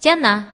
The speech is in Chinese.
江南